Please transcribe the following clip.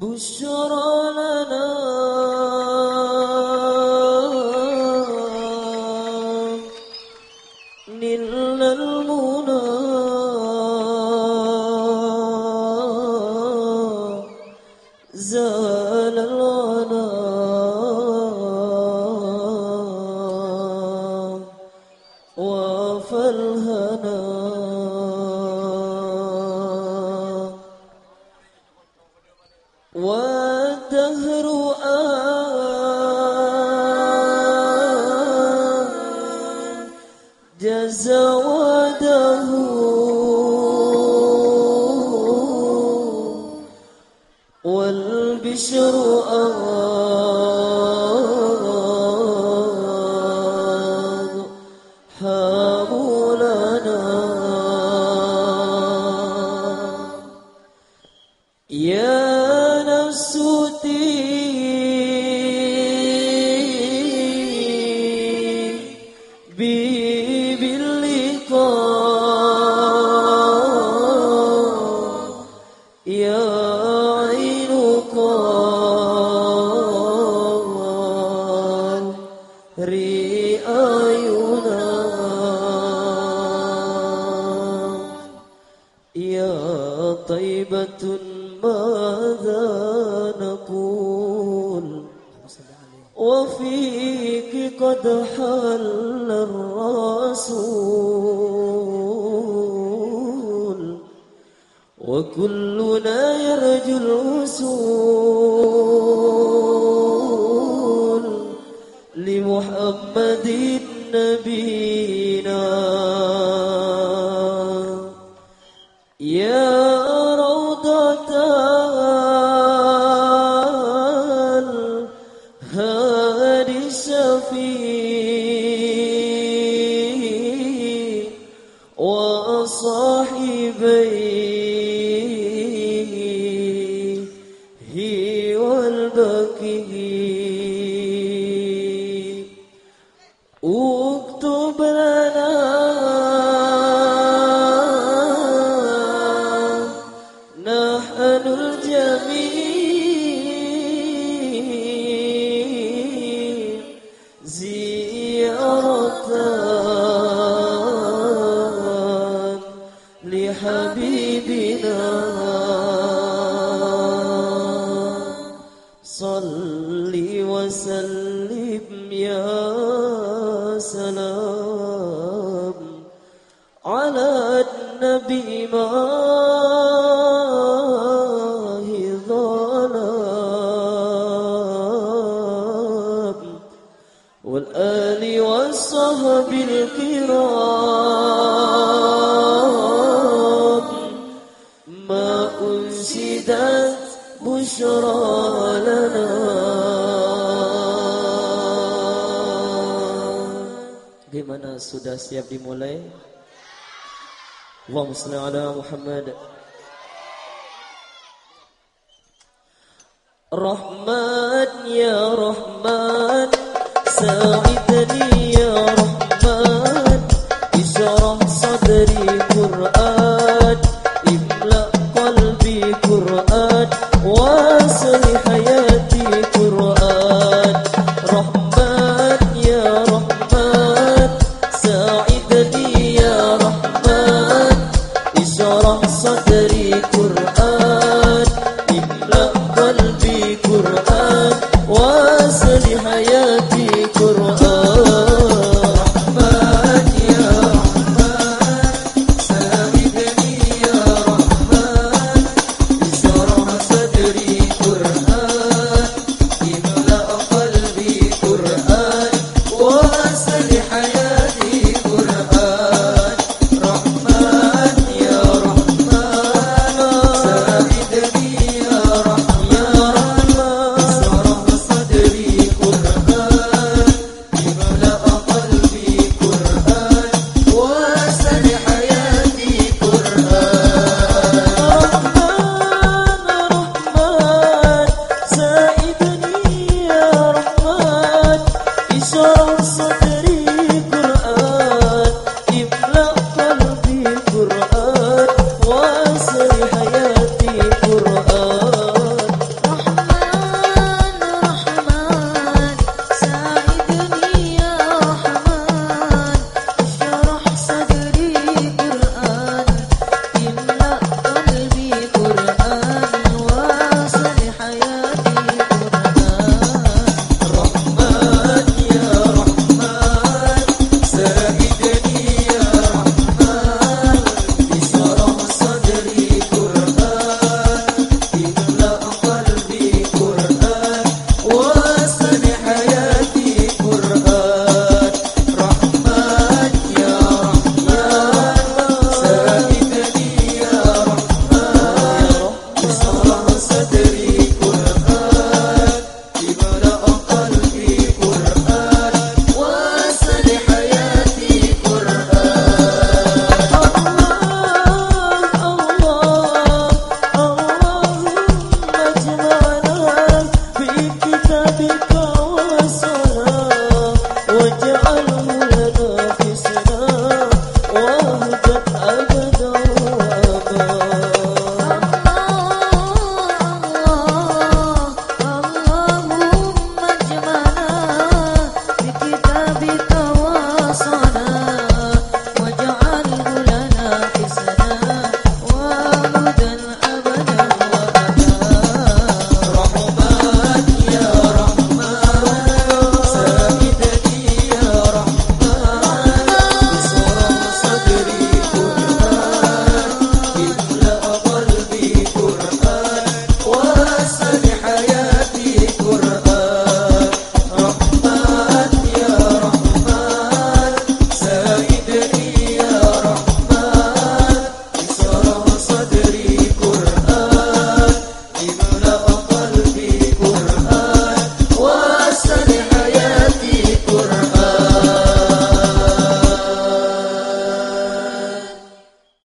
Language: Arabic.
بشرى لنا. نلنا المنى. زال والبشر أضحى لنا يا نفس طيبي رئاينا يا طيبة ماذا نقول؟ وفيك قد حل الرسول. وكلنا يرجو الوصول لمحمد نبينا. يا روضة الهادي الشفيع وصاحبيه والبكي نحن الجميع. زيارة لحبيبنا. صل وسلم يا سلام على النبي ماه والصحب الكرام ما أنشدت بشرى لنا Gimana sudah siap dimulai? Allahumma salli ala Muhammad Rahman ya Rahman Sa'idni ya